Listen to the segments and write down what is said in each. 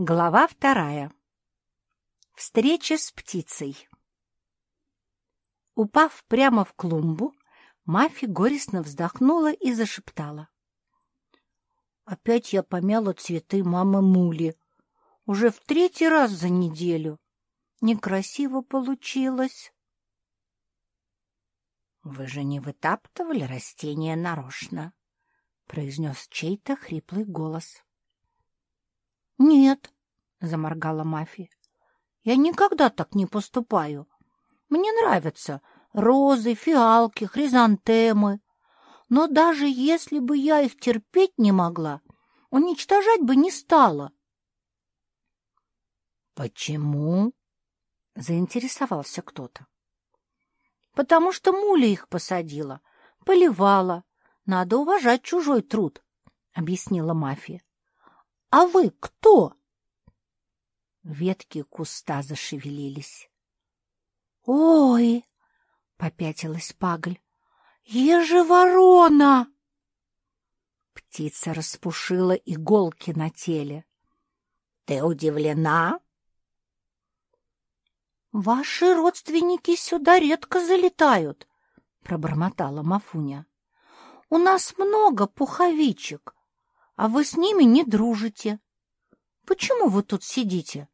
Глава вторая. Встреча с птицей. Упав прямо в клумбу, Мафи горестно вздохнула и зашептала. «Опять я помяла цветы мамы Мули. Уже в третий раз за неделю. Некрасиво получилось». «Вы же не вытаптывали растения нарочно?» — произнес чей-то хриплый голос. «Нет», — заморгала Мафи, — «я никогда так не поступаю. Мне нравятся розы, фиалки, хризантемы. Но даже если бы я их терпеть не могла, уничтожать бы не стала». «Почему?» — заинтересовался кто-то. «Потому что Муля их посадила, поливала. Надо уважать чужой труд», — объяснила Мафия. А вы кто? Ветки куста зашевелились. Ой, попятилась Пагль. Ежеворона! Птица распушила иголки на теле. Ты удивлена? Ваши родственники сюда редко залетают, пробормотала Мафуня. У нас много пуховичек, а вы с ними не дружите. Почему вы тут сидите?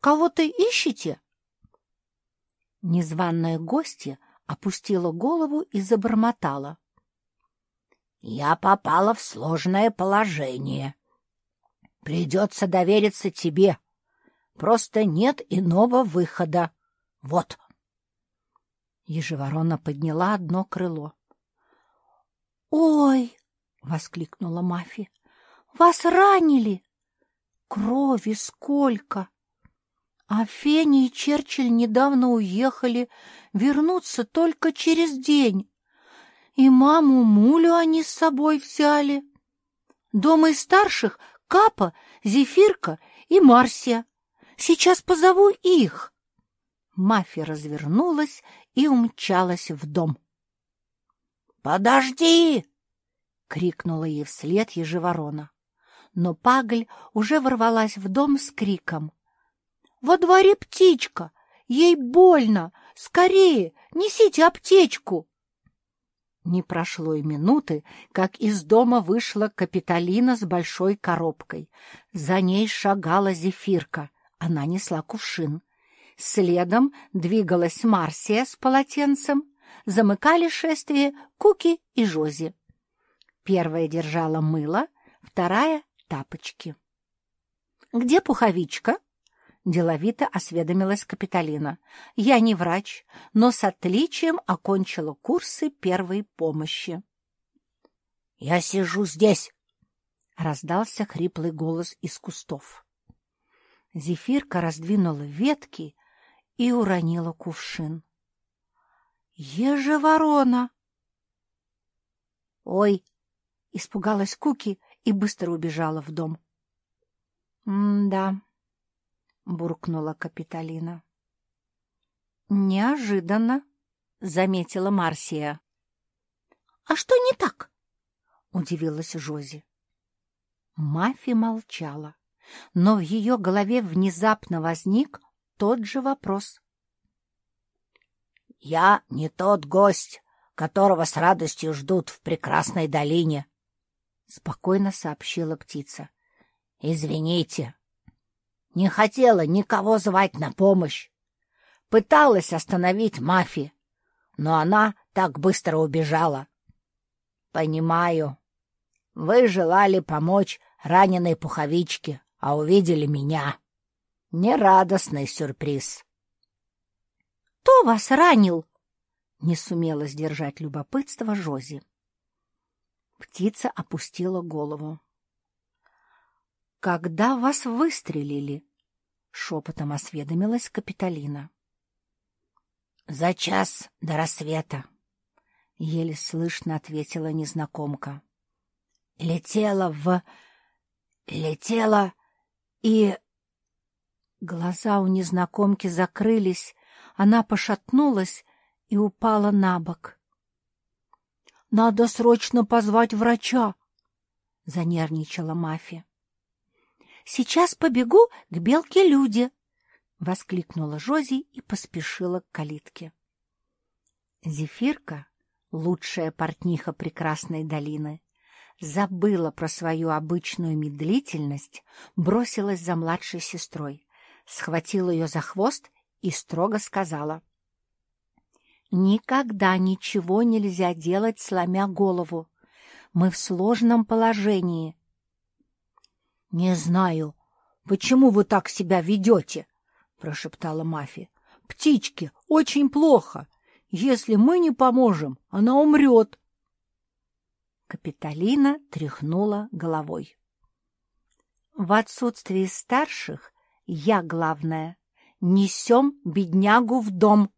Кого-то ищете?» Незваная гостья опустила голову и забормотала. «Я попала в сложное положение. Придется довериться тебе. Просто нет иного выхода. Вот». Ежеворона подняла одно крыло. «Ой!» — воскликнула Мафи. Вас ранили? Крови сколько! А Фенни и Черчилль недавно уехали, вернутся только через день. И маму Мулю они с собой взяли. Дома из старших Капа, Зефирка и Марсия. Сейчас позову их. Мафия развернулась и умчалась в дом. «Подожди!» — крикнула ей вслед ежеворона но Пагль уже ворвалась в дом с криком. «Во дворе птичка! Ей больно! Скорее, несите аптечку!» Не прошло и минуты, как из дома вышла Капитолина с большой коробкой. За ней шагала Зефирка, она несла кувшин. Следом двигалась Марсия с полотенцем, замыкали шествие Куки и Жози. Первая держала мыло, вторая тапочки. «Где пуховичка?» — деловито осведомилась Капитолина. «Я не врач, но с отличием окончила курсы первой помощи». «Я сижу здесь!» — раздался хриплый голос из кустов. Зефирка раздвинула ветки и уронила кувшин. «Ежеворона!» «Ой!» — испугалась Куки и быстро убежала в дом. «М-да», — буркнула Капитолина. «Неожиданно», — заметила Марсия. «А что не так?» — удивилась Жози. Мафи молчала, но в ее голове внезапно возник тот же вопрос. «Я не тот гость, которого с радостью ждут в прекрасной долине», — спокойно сообщила птица. — Извините. Не хотела никого звать на помощь. Пыталась остановить мафи, но она так быстро убежала. — Понимаю. Вы желали помочь раненой пуховичке, а увидели меня. Нерадостный сюрприз. — Кто вас ранил? — не сумела сдержать любопытство Жози. Птица опустила голову. «Когда вас выстрелили?» — шепотом осведомилась Капитолина. «За час до рассвета», — еле слышно ответила незнакомка. «Летела в... летела и...» Глаза у незнакомки закрылись, она пошатнулась и упала на бок. Надо срочно позвать врача, — занервничала Мафия. сейчас побегу к белке-люде!» — воскликнула Жози и поспешила к калитке. Зефирка, лучшая портниха прекрасной долины, забыла про свою обычную медлительность, бросилась за младшей сестрой, схватила ее за хвост и строго сказала. «Никогда ничего нельзя делать, сломя голову. Мы в сложном положении». «Не знаю, почему вы так себя ведете?» — прошептала Мафи. «Птичке очень плохо. Если мы не поможем, она умрет». Капитолина тряхнула головой. «В отсутствии старших я главная. Несем беднягу в дом!»